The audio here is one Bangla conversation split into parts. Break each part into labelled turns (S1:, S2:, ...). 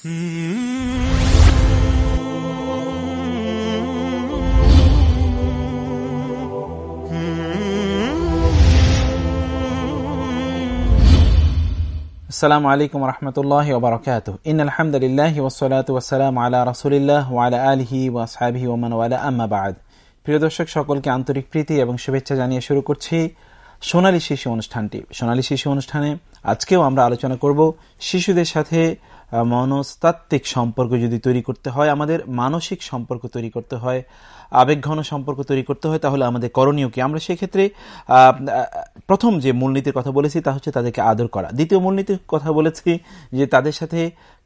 S1: আসসালামু আলাইকুম রহমতুল্লাহ ওবরাকাত ইন আলহামদুলিল্লাহ ওসলাত ওসালাম আলা রসুলিল্লাহ ওয়ালা আলহি ওয়াসাবি ওমান ওয়ালা আম্মাবাদ প্রিয় দর্শক, সকলকে আন্তরিক প্রীতি এবং শুভেচ্ছা জানিয়ে শুরু করছি সোনালী শিশু অনুষ্ঠানটি। সোনালী শিশু অনুষ্ঠানে আজকেও আমরা আলোচনা করব শিশুদের সাথে মনস্তাত্ত্বিক সম্পর্ক যদি তৈরি করতে হয়, আমাদের মানসিক সম্পর্ক তৈরি করতে হয় আবেগঘন সম্পর্ক তৈরি করতে হয়, তাহলে আমাদের করণীয় কি? আমরা সেক্ষেত্রে প্রথম যে মূলনীতির কথা বলেছি তা হচ্ছে তাদেরকে আদর করা। দ্বিতীয় মূলনীতির কথা বলেছি যে তাদের সাথে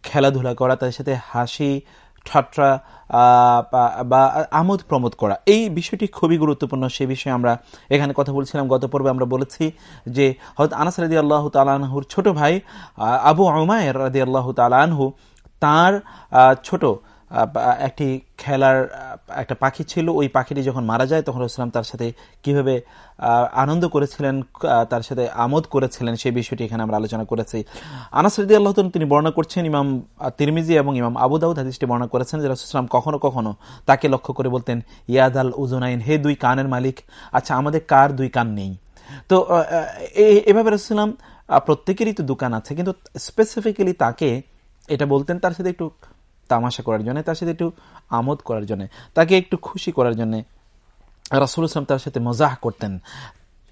S1: খেলাধুলা করা, তাদের সাথে হাসি ঠাট্টা বা আমোদ প্রমোদ করা। এই বিষয়টি খুবই গুরুত্বপূর্ণ, সে বিষয়ে আমরা এখানে কথা বলছিলাম, গত পর্বে আমরা বলেছি যে হয়ত আনাস রাজি আল্লাহ তালানহুর ছোট ভাই আবু আমায়ের রাদি আল্লাহ তালানহু তার ছোট একটি খেলার একটা পাখি ছিল, ওই পাখিটি যখন মারা যায়, তখন রসুলাম তার সাথে কীভাবে আনন্দ করেছিলেন তার সাথে আমোদ করেছিলেন, সেই বিষয়টি এখানে আমরা আলোচনা করেছি। আনাস রদি আল্লাহ তিনি বর্ণনা করছেন, ইমাম তিরমিজি এবং ইমাম আবু দাউদ হাদিসটি বর্ণনা করেছেন যে রসুলাম কখনো কখনো তাকে লক্ষ্য করে বলতেন ইয়াদ আল উজুনাইন হে দুই কানের মালিক আচ্ছা আমাদের কার দুই কান নেই? তো এভাবে রসুলাম প্রত্যেকেরই তো দোকান আছে, কিন্তু স্পেসিফিক্যালি তাকে এটা বলতেন, তার সাথে একটু তামাশা করার জন্য, তার সাথে একটু আমোদ করার জন্য, তাকে একটু খুশি করার জন্য রাসুল ইসলাম তার সাথে মজাহ করতেন।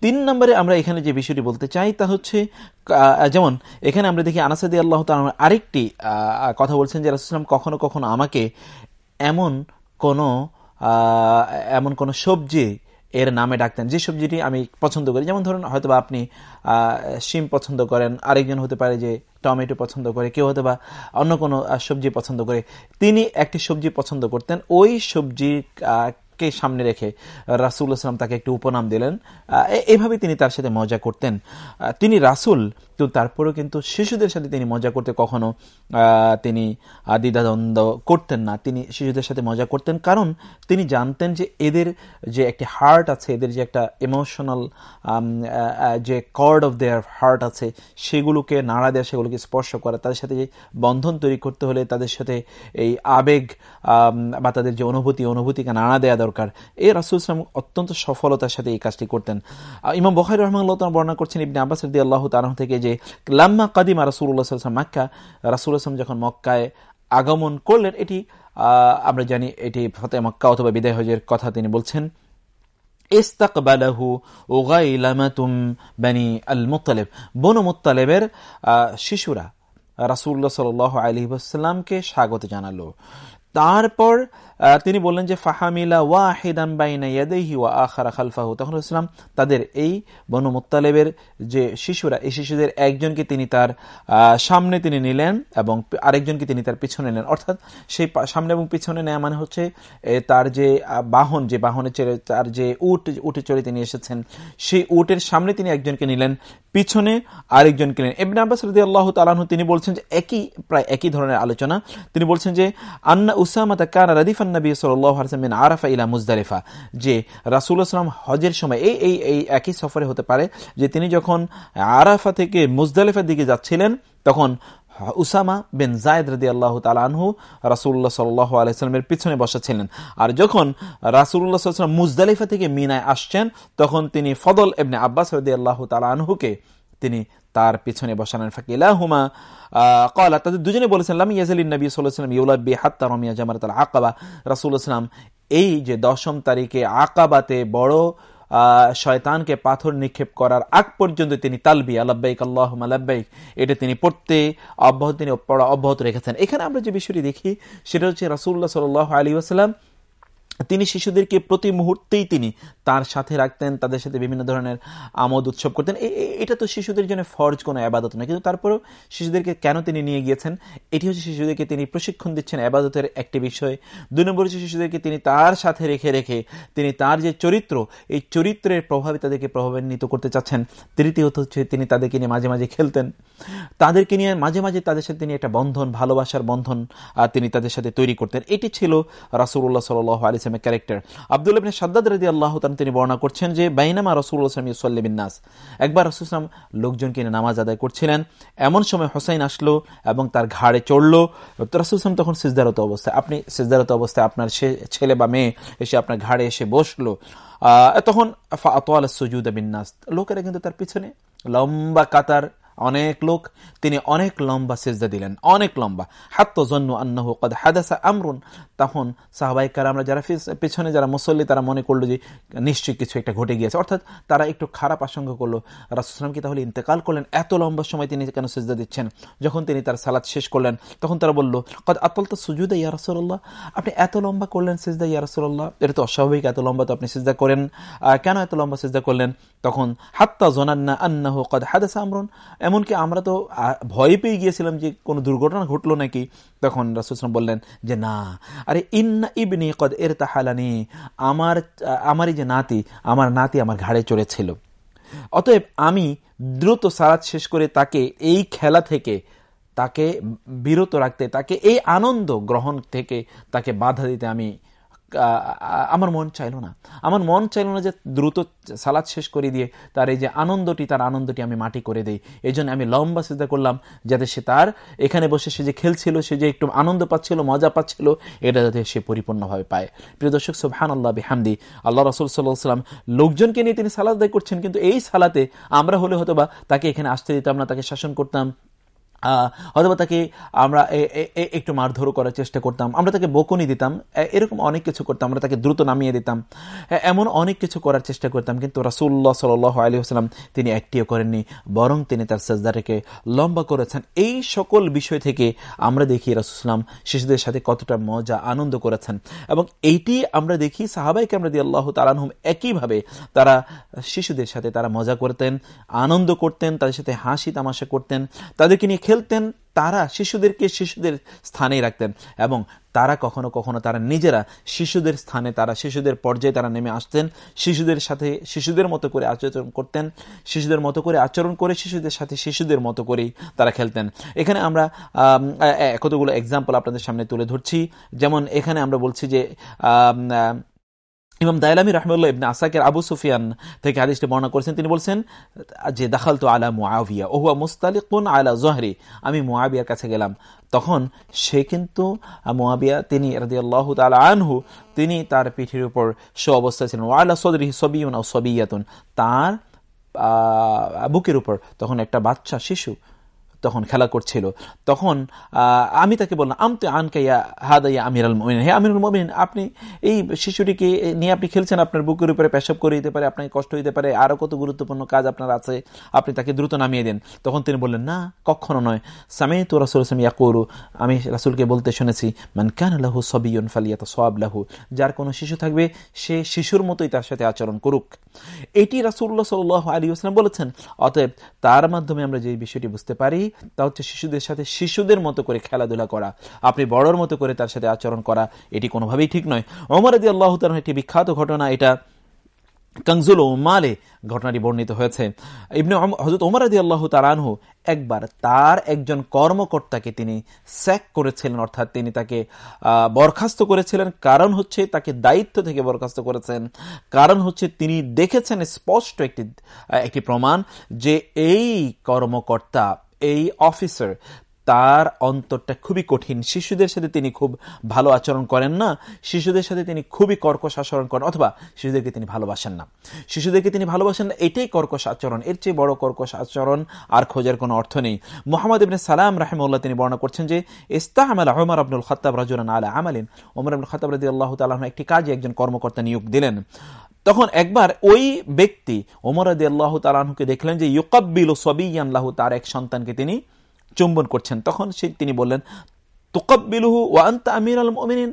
S1: তিন নম্বরে আমরা এখানে যে বিষয়টি বলতে চাই, তা হচ্ছে যেমন এখানে আমরা দেখি আনাসাদি আল্লাহ আরেকটি কথা বলছেন যে রাসুলাম কখনো কখনো আমাকে এমন কোনো এমন কোনো সবজি এর নামে ডাকতেন। যে সবজিটি আমি পছন্দ করি, যেমন ধরুন হয়তো বা আপনি শিম পছন্দ করেন, আরেকজন হতে পারে যে টমেটো পছন্দ করে, কেউ হয়তো বা অন্য কোনো সবজি পছন্দ করে। তিনি একটি সবজি পছন্দ করতেন। ওই সবজি কে সামনে রেখে রাসুল ইসলাম তাকে একটি উপনাম দিলেন। এভাবে তিনি তার সাথে মজা করতেন। তিনি রাসুল তো তারপরেও কিন্তু শিশুদের সাথে তিনি মজা করতে কখনো তিনি দ্বিধাদ্বন্দ্ব করতেন না। তিনি শিশুদের সাথে মজা করতেন, কারণ তিনি জানতেন যে এদের যে একটি হার্ট আছে, এদের যে একটা ইমোশনাল যে কর্ড অফ দেয়ার হার্ট আছে, সেগুলোকে নাড়া দেওয়া সেগুলোকে স্পর্শ করা, তাদের সাথে যে বন্ধন তৈরি করতে হলে তাদের সাথে এই আবেগ বা তাদের যে অনুভূতি, অনুভূতিকে নাড়া দেওয়া দরকার। এই রাসুল ইসলাম অত্যন্ত সফলতার সাথে এই কাজটি করতেন। ইমাম বখাই রহমান বর্ণনা করছেন ইবনে আব্বাস রদি আল্লাহ তালাহ থেকে যে, লাম্মা কাদিমা রাসুল্লাহ সাল্লাম মাক্কা রাসুল আসলাম যখন মক্কায় আগমন করলেন, এটি আমরা জানি এটি ফতে মক্কা অথবা বিদায় হজের কথা তিনি বলছেন। শিশুরা রাসুল্লাহ সাল আলী সাল্লামকে স্বাগত জানালো। তারপর তিনি বললেন যে, ফাহামিলা ওয়াহিদান বাইনা ইয়াদেহি ওয়া আখারা খালফাহু। তখন ইসলাম তাদের এই বনু মুত্তালেবের যে শিশুরা, এই শিশুদের একজনকে তিনি তার সামনে তিনি নিলেন এবং আরেকজনকে তিনি তার পিছনে নিলেন। অর্থাৎ সেই সামনে এবং পিছনে নেয়া মানে হচ্ছে তার যে বাহন, যে বাহনে চড়ে, তার যে উট উঠে চড়ে তিনি এসেছেন, সেই উটের সামনে তিনি একজনকে নিলেন, পিছনে আরেকজনকে নিলেন। এমনি আব্বাস রদি আল্লাহ তালাহু তিনি বলছেন যে, একই, প্রায় একই ধরনের আলোচনা। তিনি বলছেন যে, আন্না উসামাতা কানা রাদিফান নবী সাল্লাম আরাফা ইলা মুজদালিফা, যে রাসুল আসলাম হজের সময় এই এই এই একই সফরে হতে পারে, যে তিনি যখন আরাফা থেকে মুজদালিফার দিকে যাচ্ছিলেন, তখন উসামা বিন জায়দ রদি আল্লাহ তালহু রাসুল্লাহ সাল্লাহ আলাইস্লামের পিছনে বসেছিলেন। আর যখন রাসুল্লাহ সাল্লাম মুজদালিফা থেকে মিনায় আসছেন, তখন তিনি ফদল এবনে আব্বাস রদি আল্লাহ তালহুকে তিনি তার পিছনে বসালেন ফাকিলাহুমা কলা তাদের দুজনে বলেছেন, লাম ইয়াজালিন নবী সাল্লাম ইউলাব্বি হাত্তা রমিয়া জামারাত আল আকাবা রাসুল ইসলাম এই যে দশম তারিখে আকাবাতে বড় শয়তানকে পাথর নিক্ষেপ করার আগ পর্যন্ত তিনি তালবি, আলাব্বাইক আল্লাহ আলাব্বাইক এটা তিনি পড়তে অব্যাহত, তিনি পড়া অব্যাহত রেখেছেন। এখানে আমরা যে বিষয়টি দেখি, সেটা হচ্ছে রাসুল্লাহ সাল আলী আসালাম তিনি শিশুদেরকে প্রতি মুহূর্তেই তিনি তার সাথে রাখতেন, তাদের সাথে বিভিন্ন ধরনের আমোদ উৎসব করতেন। এটা তো শিশুদের জন্য ফরজ কোনো আবাদত নয়। কিন্তু তারপরেও শিশুদেরকে কেন তিনি নিয়ে গিয়েছেন? এটি হচ্ছে শিশুদেরকে তিনি প্রশিক্ষণ দিচ্ছেন আবাদতের একটি বিষয়। দুই নম্বর হচ্ছে শিশুদেরকে তিনি তার সাথে রেখে রেখে তিনি তার যে চরিত্র, এই চরিত্রের প্রভাবে তাদেরকে প্রভাবান্বিত করতে চাচ্ছেন। তৃতীয়ত হচ্ছে তিনি তাদেরকে নিয়ে মাঝে মাঝে খেলতেন। তাদেরকে নিয়ে মাঝে মাঝে তাদের সাথে তিনি একটা বন্ধন, ভালোবাসার বন্ধন তিনি তাদের সাথে তৈরি করতেন। এটি ছিল রাসুল্লাহ সাল ইসলামের ক্যারেক্টার। আব্দুল ইবনে সাদ্দাদ রাদি আল্লাহ তিনি বর্ণনা করছেন যে, বাইনামা রসুল ইসলাম একবার রসুল ইসলাম লোকজনকে নামাজ আদায় করছিলেন। এমন সময় হোসাইন আসলো এবং তার ঘাড়ে চড়লো। রসুল ইসলাম তখন সিজদারত অবস্থায়, আপনি সিজদারত অবস্থায় আপনার ছেলে বা মেয়ে এসে আপনার ঘাড়ে এসে বসল। তখন সুজুদ বিন্যাস লোকেরা কিন্তু তার পিছনে লম্বা কাতার অনেক লোক, তিনি অনেক লম্বা সেজদা দিলেন, অনেক লম্বা। হাত্ত জন্য আন্নাহ কদ হাদাসা আমরুন। তখন সাহবাইকার আমরা যারা পেছনে যারা মুসল্লি, তারা মনে করল যে নিশ্চয়ই কিছু একটা ঘটে গিয়েছে। অর্থাৎ তারা একটু খারাপ আশঙ্কা করল রাসুসলাম কি তাহলে ইন্তেকাল করলেন? এত লম্বা সময় তিনি কেন সেজদা দিচ্ছেন? যখন তিনি তার সালাদ শেষ করলেন, তখন তারা বলল, কদ আতল তো সুজুদা ইয়া রসল্লাহ আপনি এত লম্বা করলেন সেজদা ইয়া রসল্লাহ এটা তো অস্বাভাবিক, এত লম্বা তো আপনি সেজদা করেন। কেন এত লম্বা সেজদা করলেন? তখন হাত্তা জোনান্না আন্নাহ কদ হাদাসা আমরুন। এমনকি আমরা তো ভয় পেয়ে গিয়েছিলাম যে কোনো দুর্ঘটনা ঘটলো নাকি। তখন রাসুলাম বললেন যে, না, আরে ইন্না ইবনি কদ এর তাহালানি আমার, আমারই যে নাতি, আমার নাতি আমার ঘাড়ে চড়েছিল। অতএব আমি দ্রুত সারাত শেষ করে তাকে এই খেলা থেকে, তাকে বিরত রাখতে, তাকে এই আনন্দ গ্রহণ থেকে তাকে বাধা দিতে আমি আমার মন চাইল না। আমার মন চাইল না যে দ্রুত সালাদ শেষ করে দিয়ে তার এই যে আনন্দটি, তার আনন্দটি আমি মাটি করে দিই। এই আমি লম্বা সিদ্ধা করলাম যাতে সে তার এখানে বসে সে যে খেলছিল, সে যে একটু আনন্দ পাচ্ছিল, মজা পাচ্ছিল, এটা যাতে সে পরিপূর্ণভাবে পায়। প্রিয় দর্শক সুবহান আল্লাহ বিহামদি। আল্লাহ রসুল সাল্লাহ লোকজনকে নিয়ে তিনি সালাদ দায় করছেন, কিন্তু এই সালাতে আমরা হলে হয়তো বা তাকে এখানে আসতে দিতাম না, তাকে শাসন করতাম। অথবা তাকে আমরা একটু মারধরও করার চেষ্টা করতাম। আমরা তাকে বকুনি দিতাম। এরকম অনেক কিছু করতাম। আমরা তাকে দ্রুত নামিয়ে দিতাম। এমন অনেক কিছু করার চেষ্টা করতাম, কিন্তু রাসুল্লাহ সাল আলী আসসালাম তিনি একটিও করেননি, বরং তিনি তার সেজদারেকে লম্বা করেছেন। এই সকল বিষয় থেকে আমরা দেখি রাসুসলাম শিশুদের সাথে কতটা মজা, আনন্দ করেছেন। এবং এইটি আমরা দেখি সাহাবাইকে আমরা দিয়ে আল্লাহ তালানহম একইভাবে তারা শিশুদের সাথে তারা মজা করতেন, আনন্দ করতেন, তাদের সাথে হাসি তামাশা করতেন। তাদেরকে নিয়ে খেলতেন, তারা শিশুদেরকে শিশুদের স্থানে রাখতেন এবং তারা কখনো কখনো তারা নিজেরা শিশুদের স্থানে, তারা শিশুদের পর্যায়ে তারা নেমে আসতেন, শিশুদের সাথে, শিশুদের মতো করে আচরণ করতেন, শিশুদের মতো করে আচরণ করে শিশুদের সাথে শিশুদের মতো করেই তারা খেলতেন। এখানে আমরা কতগুলো এক্সাম্পল আপনাদের সামনে তুলে ধরছি। যেমন এখানে আমরা বলছি যে ইমাম দায়লামি রহমুল্লাহ ইবনে আসাকের আবু সুফিয়ান থেকে হাদিসটি বর্ণনা করেছেন। তিনি বলছেন, যে দাখাল তো আলা মুআবিয়া ওহুয়া মুস্তালিকুন আলা জহরি। আমি মুআবিয়ার কাছে গেলাম। তখন সে কিন্তু মুআবিয়া তিনি রাদিয়াল্লাহু তাআলা আনহু, তিনি তার পিঠের উপর সে অবস্থায় ছিলেন। ওয়ালা সদরিহি সবিয়ুন আও সবিয়াতুন। তার বুকের উপর তখন একটা বাচ্চা, শিশু তখন খেলা করছিল। তখন আমি তাকে বললাম, আমতে আনকাইয়া হাদাইয়া আমির আল মমিন হে আমিরুল মমিন আপনি এই শিশুটিকে নিয়ে আপনি খেলছেন, আপনার বুকের উপরে পেশাব করে দিতে পারে, আপনাকে কষ্ট হইতে পারে আরও কত গুরুত্বপূর্ণ কাজ আপনার আছে, আপনি তাকে দ্রুত নামিয়ে দেন। তখন তিনি বললেন, না, কখনো নয়। সামে তো রাসুল ইসলাম ইয়াকুরু আমি রাসুলকে বলতে শুনেছি, মান কান লাহু সবিয়ন ফালিয়াত সব লাহু। যার কোনো শিশু থাকবে, সে শিশুর মতোই তার সাথে আচরণ করুক। এটি রাসুল্লাহ সাল আলী আসলাম বলেছেন। অতএব তার মাধ্যমে আমরা যে বিষয়টি বুঝতে পারি তা হচ্ছে শিশুদের সাথে শিশুদের মতো করে খেলাধুলা করা। আপনি বড়র মতো করে তার সাথে আচরণ করা, এটি কোনোভাবেই ঠিক নয়। ওমর আদি আল্লাহ তার একটি বিখ্যাত ঘটনা, এটা কংজুল মালে ঘটনাটি বর্ণিত হয়েছে। ইবনে হজরত ওমর আদি আল্লাহ তালানহু একবার তার একজন কর্মকর্তাকে তিনি স্যাক করেছিলেন, অর্থাৎ তিনি তাকে বরখাস্ত করেছিলেন। কারণ হচ্ছে তাকে দায়িত্ব থেকে বরখাস্ত করেছেন। কারণ হচ্ছে তিনি দেখেছেন স্পষ্ট একটি একটি প্রমাণ যে এই কর্মকর্তা এই অফিসার, তার অন্তরটা খুবই কঠিন। শিশুদের সাথে তিনি খুব ভালো আচরণ করেন না। শিশুদের সাথে তিনি খুবই কর্কশ আচরণ করেন, অথবা শিশুদেরকে তিনি ভালোবাসেন না। শিশুদেরকে তিনি ভালোবাসেন না, এটাই কর্কশ আচরণ। এর চেয়ে বড় কর্কশ আচরণ আর খোঁজার কোনো অর্থ নেই। মোহাম্মদ ইবিন সালাম রাহেমুল্লাহ তিনি বর্ণনা করছেন যে, ইস্তাহমাল আহমার আব্দুল খত্তাব রাজুরান আলা আমালিন। ওমর আব্দুল খতাব রাজি আল্লাহ তালাহ একটি কাজে একজন কর্মকর্তা নিয়োগ দিলেন। তখন একবার ওই ব্যক্তি ওমর আদি আল্লাহ তালাহুকে দেখলেন যে ইউকাব্বিল সবিয়ানলাহু তার এক সন্তানকে তিনি চুম্বন করছেন। তখন সে তিনি বললেন, তুকাব্বিলহু ওয়ান্তা আমির আল মমিন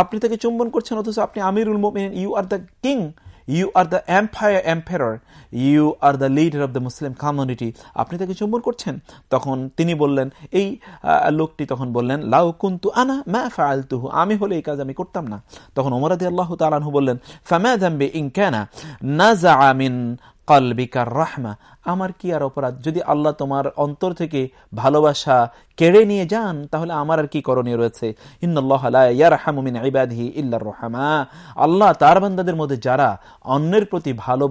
S1: আপনি তাকে চুম্বন করছেন, অথচ আপনি আমিরুল মমিন you are the king you are the empire empire you are the leader of the Muslim community আপনি তাকে চুম্বন করছেন। তখন তিনি বললেন, এই লোকটি তখন বললেন, লাউ কুন্তু আনা ম্যা ফালতুহু আমি হলে এই কাজ আমি করতাম না। তখন ওমরাদি আল্লাহ তালানহু বললেন ফ্যামে জাম্বে ইনকানা না মিন কলবিকার রাহমা, আমার কি আর অপরাধ? যদি আল্লাহ তোমার অন্তর থেকে ভালোবাসা কেড়ে নিয়ে যান, তাহলে আমার আর কি করণীয় রয়েছে? আল্লাহ তার বান্দাদের মধ্যে যারা অন্যের প্রতি ভালো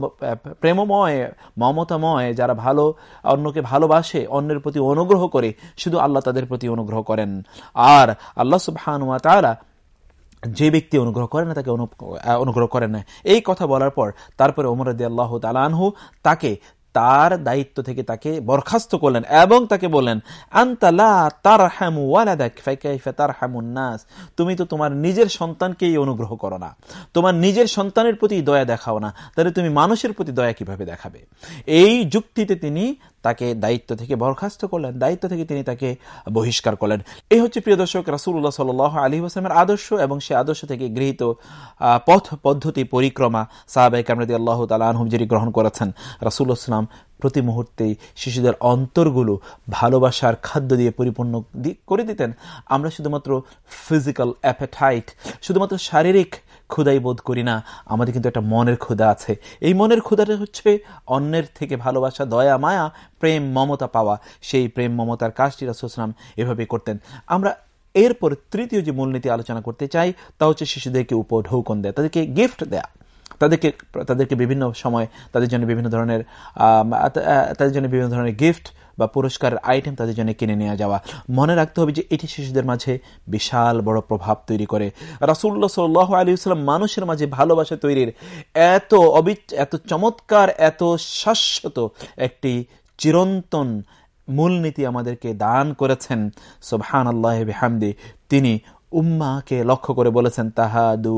S1: প্রেমময়, মমতাময়, যারা ভালো, অন্যকে ভালোবাসে, অন্যের প্রতি অনুগ্রহ করে, শুধু আল্লাহ তাদের প্রতি অনুগ্রহ করেন। আর আল্লাহ সুবাহ তারা যে ব্যক্তি অনুগ্রহ করে না, তাকে অনুগ্রহ করেন না। এই কথা বলার পর তারপরে ওমর আল্লাহ তালানহু তাকে, তার দায়িত্ব থেকে তাকে বরখাস্ত করলেন এবং তাকে বললেন নাস? তুমি তো তোমার নিজের সন্তানকেই অনুগ্রহ করো না। তোমার নিজের সন্তানের প্রতি দয়া দেখাও না। তাহলে তুমি মানুষের প্রতি দয়া কীভাবে দেখাবে? এই যুক্তিতে তিনি তাকে দায়িত্ব থেকে, বরখাস্ত করলেন, দায়িত্ব থেকে তিনি তাকে বহিষ্কার করলেন। এই হচ্ছে প্রিয় দর্শক রাসুল্লাহ সাল আলী হাসলামের আদর্শ এবং সে আদর্শ থেকে গৃহীত পথ পদ্ধতি পরিক্রমা সাহাবাই কামরাদি আল্লাহ তালা যিনি গ্রহণ করেছেন। রাসুল্লাহ সাল্লাম প্রতি মুহূর্তেই শিশুদের অন্তরগুলো ভালোবাসার খাদ্য দিয়ে পরিপূর্ণ করে দিতেন। আমরা শুধুমাত্র ফিজিক্যাল অ্যাপেটাইট শুধুমাত্র শারীরিক ক্ষুদাই বোধ করি না, আমাদের কিন্তু একটা মনের ক্ষুদা আছে। এই মনের ক্ষুদাটা হচ্ছে অন্যের থেকে ভালোবাসা, দয়া, মায়া, প্রেম, মমতা পাওয়া। সেই প্রেম, মমতার কাজটি রাসুসলাম এভাবে করতেন। আমরা এরপর তৃতীয় যে মূলনীতি আলোচনা করতে চাই, তা হচ্ছে শিশুদেরকে উপঢৌকন দেয়া, তাদেরকে গিফট দেয়া। তাদেরকে তাদেরকে বিভিন্ন সময় তাদের জন্য বিভিন্ন ধরনের তাদের জন্য বিভিন্ন ধরনের গিফট বা পুরস্কারের আইটেম তাদের জন্য কিনে নেওয়া যাওয়া। মনে রাখতে হবে যে এটি শিশুদের মাঝে বিশাল বড় প্রভাব তৈরি করে। রাসুল্লাহ সাল আলী ইসলাম মানুষের মাঝে ভালোবাসা তৈরির এত অবিচ, এত চমৎকার, এত শাশ্বত একটি চিরন্তন মূলনীতি আমাদেরকে দান করেছেন। সোবহান আল্লাহ হামদি তিনি উম্মাকে লক্ষ্য করে বলেছেন, তাহাদু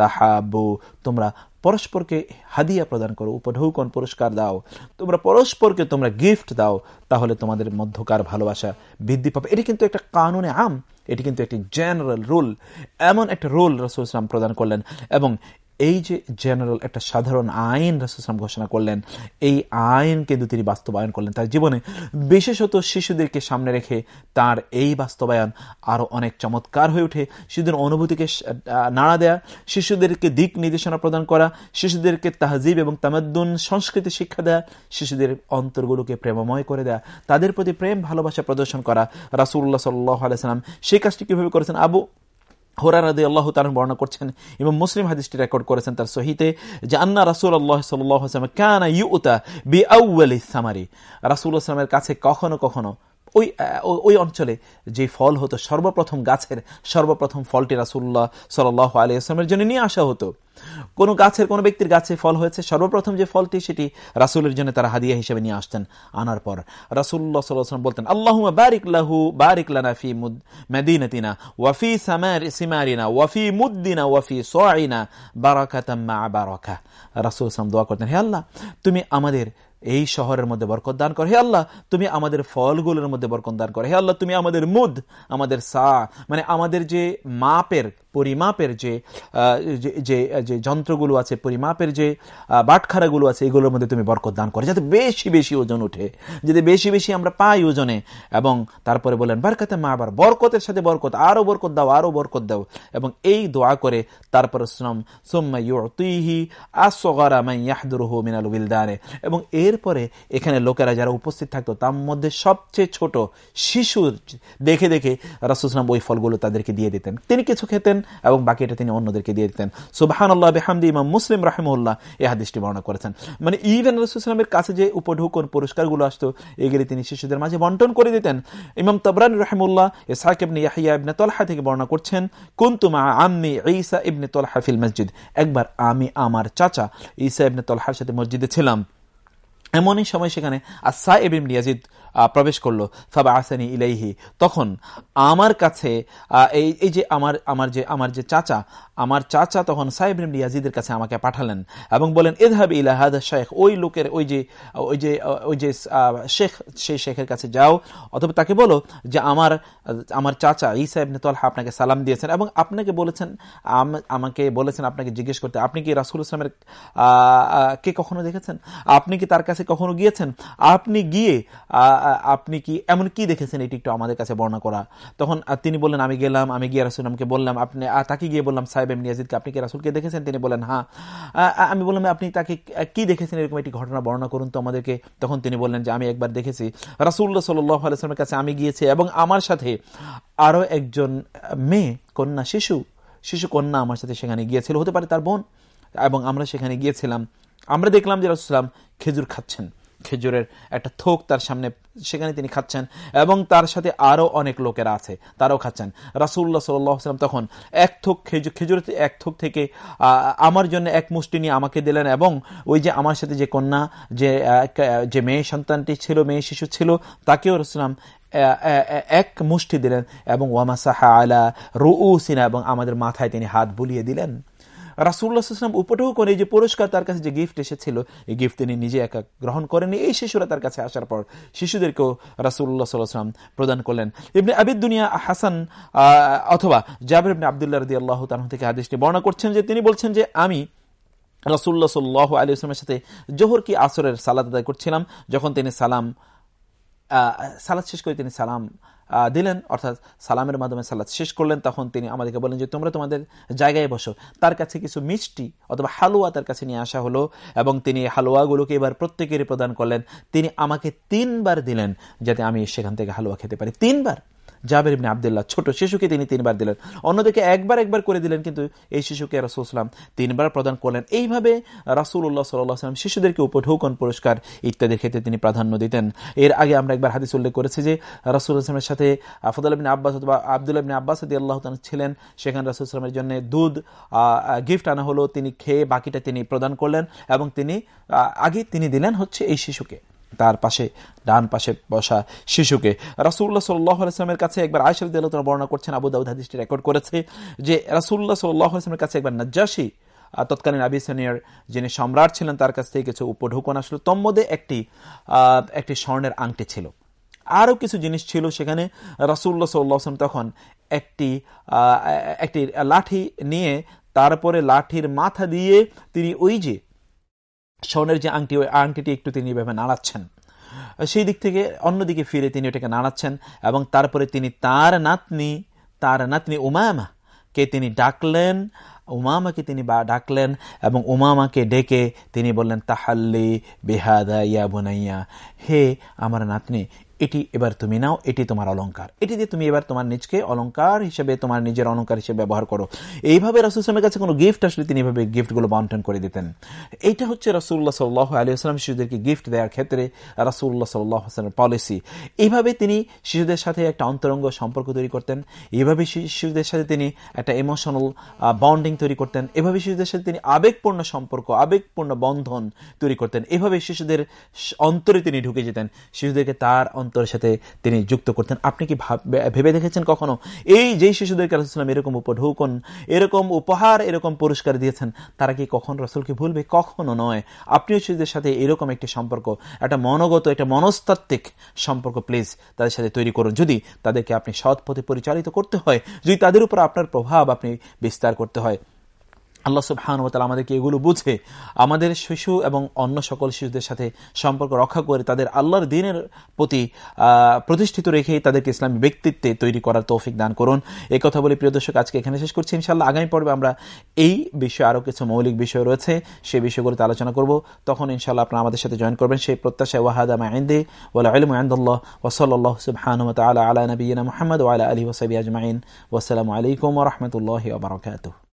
S1: তাহাবু তোমরা পরস্পরকে হাদিয়া প্রদান করো, উপঢৌকন পুরস্কার দাও। তোমরা পরস্পরকে তোমরা গিফট দাও, তাহলে তোমাদের মধ্যকার ভালোবাসা বৃদ্ধি পাবে। এটি কিন্তু একটা কানুনে আম, এটি কিন্তু একটি জেনারেল রুল এমন একটা রুল রসুল ইসলাম প্রদান করলেন। এবং এই যে জেনারেল একটা সাধারণ আইন রাসুসলাম ঘোষণা করলেন, এই আইন কিন্তু তিনি বাস্তবায়ন করলেন তার জীবনে। বিশেষত শিশুদেরকে সামনে রেখে তার এই বাস্তবায়ন আরও অনেক চমৎকার হয়ে ওঠে। শিশুদের অনুভূতিকে নাড়া দেয়া, শিশুদেরকে দিক নির্দেশনা প্রদান করা, শিশুদেরকে তাহজিব এবং তামাদ্দুন সংস্কৃতি শিক্ষা দেয়া, শিশুদের অন্তরগুলোকে প্রেমময় করে দেয়া, তাদের প্রতি প্রেম ভালোবাসা প্রদর্শন করা। রাসুল্লাহ সাল্লাহ আলাইসালাম সেই কাজটি কীভাবে করেছেন? আবু হোরা রাদি আল্লাহ তালন বর্ণনা করছেন এবং মুসলিম হাদিসটি রেকর্ড করেছেন তার সহিতে যে আন্না রাসুল আল্লাহ সাল্লাম কানা ইউতা বি আউ্লি সামারি। রাসুল আসলামের কাছে কখনো কখনো ওই ওই অঞ্চলে যে ফল হতো, সর্বপ্রথম গাছের সর্বপ্রথম ফলটি রাসুল্লাহ সাল আলিয়াস্লামের জন্য নিয়ে আসা হতো। কোনো গাছের, কোনো ব্যক্তির গাছে ফল হয়েছে, সর্বপ্রথম যে ফলটি সেটি রাসুলের জন্য তারা হাদিয়া হিসেবে নিয়ে আসতেন আনার পর। রাসুল্লাহ সাল্লাম বলতেন আল্লাহ বারিক লাহু, বারিক মেদিনাতিনা ওয়াফি সামার, সিমারিনা ওয়াফি মুদ্দিনা ওয়াফি সোয়াইনা বারাকাতাম্মা বারাকা। রাসুল ইসলাম দোয়া করতেন, হে আল্লাহ, তুমি আমাদের এই শহরের মধ্যে বরকত দান করে। হে আল্লাহ, তুমি আমাদের ফলগুলোর মধ্যে বরকত দান করে। হে আল্লাহ, তুমি আমাদের মুদ, আমাদের সা মানে আমাদের যে মাপের, পরিমাপের যে যে যে যন্ত্রগুলো আছে, পরিমাপের যে বাটখারাগুলো আছে, এগুলোর মধ্যে তুমি বরকত দান করে। যাতে বেশি বেশি ওজন উঠে যদি বেশি বেশি আমরা পাই ওজনে। এবং তারপরে বলেন, বারকাতে মা, আবার বরকতের সাথে বরকত আরও বরকত দাও আরও বরকত দাও। এবং এই দোয়া করে তারপর শ্রম, সোম্মা ইউতিহি আসগরা মাই ইয়াহদুরহু মিনাল উইলদানে এবং এরপরে এখানে লোকেরা যারা উপস্থিত থাকতো, তার মধ্যে সবচেয়ে ছোট শিশুর দেখে দেখে রাসুসলাম ওই ফলগুলো তাদেরকে দিয়ে দিতেন। তিনি কিছু খেতেন এবং বাকিটা তিনি অন্যদেরকে দিয়ে দিতেন। সুবাহান আল্লাহ বেহামদি ইমাম মুসলিম রাহিমুল্লাহ এই হাদিসটি বর্ণনা করেছেন। মানে ইভেন রসুলামের কাছে যে উপঢৌকন পুরস্কারগুলো আসতো, এগুলি তিনি শিশুদের মাঝে বন্টন করে দিতেন। ইমাম তবরান রহমুল্লাহ ইসাক ইবনে ইয়াহিয়া ইবনে তলহা থেকে বর্ণনা করছেন কুন্তুমা আম্মি ঈসা ইবনে তলহা ফিল মসজিদ। একবার আমি আমার চাচা ঈসা ইবনে তলহার সাথে মসজিদে ছিলাম। এমনই সময় সেখানে আসা এবিম ইয়াজিদ প্রবেশ করল। ফাবা আসানি ইলাইহি। তখন আমার কাছে এই এই যে আমার আমার যে আমার যে চাচা, আমার চাচা তখন সাহেব ইয়াজিদের কাছে আমাকে পাঠালেন এবং বলেন এধাবি ইলাহাদ শেখ ওই লোকের, ওই যে ওই যে ওই যে শেখ, সেই শেখের কাছে যাও। অথবা তাকে বলো যে আমার আমার চাচা ই সাহেব তলহা আপনাকে সালাম দিয়েছেন এবং আপনাকে বলেছেন আমাকে বলেছেন, আপনাকে জিজ্ঞেস করতে, আপনি কি রাসুল ইসলামের কে কখনো দেখেছেন? আপনি কি তার কাছে কখনো গিয়েছেন? আপনি গিয়ে আপনি কি, এমন কি দেখেছেন এটি একটু আমাদের কাছে বর্ণনা করা? তখন তিনি বললেন, আমি গেলাম, আমি গিয়ে রাসুলামকে বললাম, আপনি তাকে গিয়ে বললাম, সাহেব এমনি আজিদকে আপনি কি রাসুলকে দেখেছেন? তিনি বলেন হ্যাঁ। আমি বললাম, আপনি তাকে কি দেখেছেন? এরকম একটি ঘটনা বর্ণনা করুন তো আমাদেরকে। তখন তিনি বললেন যে, আমি একবার দেখেছি। রাসুল্লাহ সাল্লাহ আলাইসলামের কাছে আমি গিয়েছি এবং আমার সাথে আরও একজন মেয়ে, কন্যা, শিশু শিশু কন্যা আমার সাথে সেখানে গিয়েছিল। হতে পারে তার বোন। এবং আমরা সেখানে গিয়েছিলাম। আমরা দেখলাম যে রাসুলাম খেজুর খাচ্ছেন। খেজুরের একটা থোক তার সামনে, সেখানে তিনি খাচ্ছেন এবং তার সাথে আরও অনেক লোকেরা আছে, তারাও খাচ্ছেন। রাসুল্লাহ সাল্লাম তখন এক থোক খেজুর এক থোক থেকে আমার জন্য এক মুষ্টি নিয়ে আমাকে দিলেন এবং ওই যে আমার সাথে যে কন্যা, যে যে মেয়ে সন্তানটি ছিল, মেয়ে শিশু ছিল, তাকেও রসুলাম এক মুষ্টি দিলেন এবং ওয়ামাসাহা আলা রুউসিনা এবং আমাদের মাথায় তিনি হাত বুলিয়ে দিলেন। রাসুল্লাহাম উপটেও করে যে পুরস্কার তার কাছে যে গিফট এসেছিল, এই গিফট তিনি নিজে একা গ্রহণ করেনি এই শিশুরা তার কাছে আসার পর শিশুদেরকেও রাসুল্লাহ সাল্লাহাম প্রদান করলেন। ইবনে আবিদ দুনিয়া হাসান অথবা জাবের ইবনে আবদুল্লাহ রদি আল্লাহ তাহ থেকে আদেশটি বর্ণনা করছেন যে তিনি বলছেন যে আমি রাসুল্লাহ সাল্লাহ আলী ইসলামের সাথে জোহর কি আসরের সালাদ আদায় করছিলাম, যখন তিনি সালাম সালাদ শেষ করে তিনি সালাম দিলেন, অর্থাৎ সালামের মাধ্যমে সালাদ শেষ করলেন, তখন তিনি আমাদেরকে বলেন যে, তোমরা তোমাদের জায়গায় বসো। তার কাছে কিছু মিষ্টি অথবা হালুয়া তার কাছে নিয়ে আসা হলো এবং তিনি হালুয়াগুলোকে এবার প্রত্যেকেরই প্রদান করলেন। তিনি আমাকে তিনবার দিলেন যাতে আমি সেখান থেকে হালুয়া খেতে পারি। তিনবার! জাবের ইবনে আবদুল্লাহ, ছোট শিশুকে তিনি তিনবার দিলেন। অন্যদিকে একবার একবার করে দিলেন, কিন্তু এই শিশুকে রাসুলসালাম তিনবার প্রদান করলেন। এইভাবে রাসুল্লাহ সাল্লাম শিশুদেরকে উপঢৌকন পুরস্কার ইত্যাদির ক্ষেত্রে তিনি প্রাধান্য দিতেন। এর আগে আমরা একবার হাদিস উল্লেখ করেছি যে রাসুল আসলামের সাথে আফদুল ইবিন আব্বাস অথবা আবদুল্লাহ ইবিন আব্বাস আদি আল্লাহ ছিলেন। সেখানে রাসুল জন্য দুধ গিফট আনা হলো। তিনি খেয়ে বাকিটা তিনি প্রদান করলেন এবং তিনি আগে তিনি দিলেন হচ্ছে এই শিশুকে। তার পাশে, ডান পাশে বসা শিশুকে। রাসুল্লাহ সাল্লাহামের কাছে একবার আয়সরদ বর্ণনা করছেন, আবু দাউদ হাদিসটি রেকর্ড করেছে যে রাসুল্লাহ সাল্লাহামের কাছে একবার নাজ্জাসী তৎকালীন আবিসানিয়ার যিনি সম্রাট ছিলেন, তার কাছ থেকে কিছু উপঢৌকন আসলো। তম্মদে একটি একটি স্বর্ণের আংটি ছিল। আরও কিছু জিনিস ছিল সেখানে। রাসুল্লাহ সাল্লাহাম তখন একটি একটি লাঠি নিয়ে, তারপরে লাঠির মাথা দিয়ে তিনি ওই যে স্বর্ণের যে আংটি, ওই আংটিটি একটু তিনি এভাবে নাড়াচ্ছেন। সেই দিক থেকে অন্যদিকে ফিরে তিনি ওটাকে নাড়াচ্ছেন এবং তারপরে তিনি তার নাতনি তার নাতনি উমায়মা কে তিনি ডাকলেন উমামাকে তিনি বা ডাকলেন এবং উমামাকে ডেকে তিনি বললেন, তাহাল্লি বেহাদা ইয়া বোনাইয়া, হে আমার নাতনি এটি এবার তুমি নাও, এটি তোমার অলঙ্কার এটি দিয়ে তুমি এবার তোমার নিজকে অলঙ্কার হিসেবে, তোমার নিজের অলঙ্কার হিসেবে ব্যবহার করো। এইভাবে রাসুলসলামের কাছে কোনো গিফট আসলে তিনি এভাবে গিফটগুলো বন্টন করে দিতেন। এইটা হচ্ছে রাসুল্লাহ সাল্লাহ আলী আসলাম শিশুদেরকে গিফট দেওয়ার ক্ষেত্রে রাসুল্লাহ সাল্লাহ আসলামের পলিসি এইভাবে তিনি শিশুদের সাথে একটা অন্তরঙ্গ সম্পর্ক তৈরি করতেন। এইভাবে শিশুদের সাথে তিনি একটা ইমোশনাল বন্ডিং তৈরি করতেন। এভাবে শিশুদের সাথে তিনি আবেগপূর্ণ সম্পর্ক, আবেগপূর্ণ বন্ধন তৈরি করতেন। এভাবে শিশুদের অন্তরে তিনি ঢুকে যেতেন। শিশুদেরকে তার অন্তরের সাথে তিনি যুক্ত করতেন। আপনি কি ভেবে দেখেছেন কখনো? এই যেই শিশুদেরকে রাসুলাম এরকম উপঢৌকন, এরকম উপহার, এরকম পুরস্কার দিয়েছেন, তারা কি কখন রসুলকে ভুলবে? কখনো নয়। আপনিও শিশুদের সাথে এরকম একটি সম্পর্ক, একটা মনোগত, একটা মনস্তাত্ত্বিক সম্পর্ক প্লিজ তাদের সাথে তৈরি করুন। যদি তাদেরকে আপনি সৎ পথে পরিচালিত করতে হয়, যদি তাদের উপর আপনার প্রভাব আপনি বিস্তার করতে হয় আল্লাহ সুবহান তালা আমাদেরকে এগুলো বুঝে, আমাদের শিশু এবং অন্য সকল শিশুদের সাথে সম্পর্ক রক্ষা করে তাদের আল্লাহর দিনের প্রতি প্রতিষ্ঠিত রেখে তাদেরকে ইসলামী ব্যক্তিত্বে তৈরি করার তৌফিক দান করুন। এই কথা বলে প্রিয় দর্শক, আজকে এখানে শেষ করছি। ইনশাল্লাহ আগামী পর্বে আমরা এই বিষয়ে আরও কিছু মৌলিক বিষয় রয়েছে সেই বিষয়গুলোতে আলোচনা করব। তখন ইনশাল্লাহ আপনারা আমাদের সাথে জয়েন করবেন। সেই প্রত্যাশা ওয়াহাদ মাইন্দে ওলা আলম আন্দুল্লাহ ওসল্লাহ সুবহান আলা আলা নবীনা মোহাম্মদ ওয়ালা আলী ওসাবি আজমাইন। ওসালামু আলাইকুম রহমতুল্লাহ বারকাতুহ।